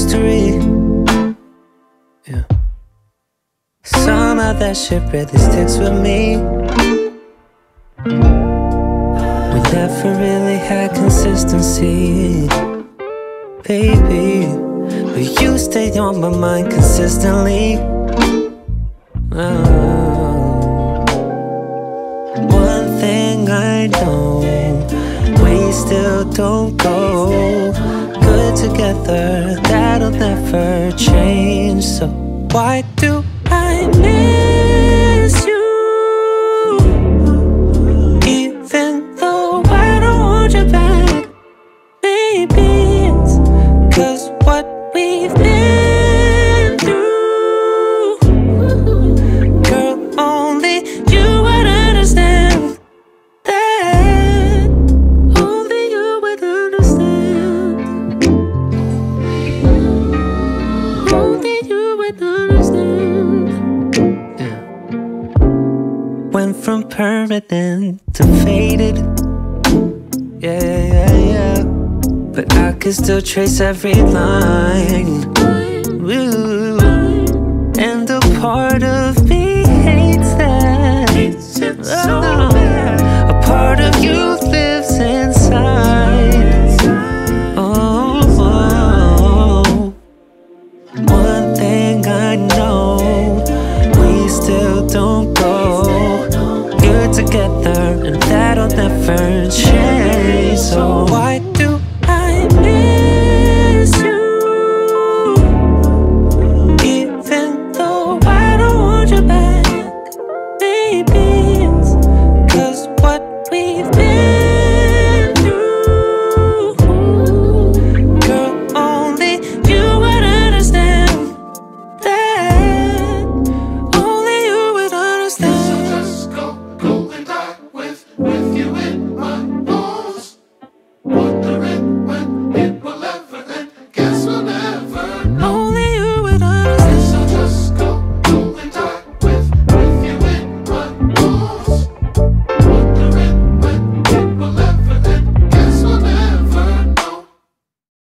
history. Yeah. Somehow that shit really sticks with me. We never really had consistency, baby. But you stayed on my mind consistently. Oh. One thing I know, we still don't go together. That'll never change. So why do I miss from permanent to faded. Yeah, yeah, yeah. But I could still trace every line. Ooh. And a part of me hates that. Oh, a part of you lives inside. Oh, oh, oh, one thing I know, we still don't go back together And that'll never change So why do I miss you? Even though I don't want you back Maybe it's cause what we've been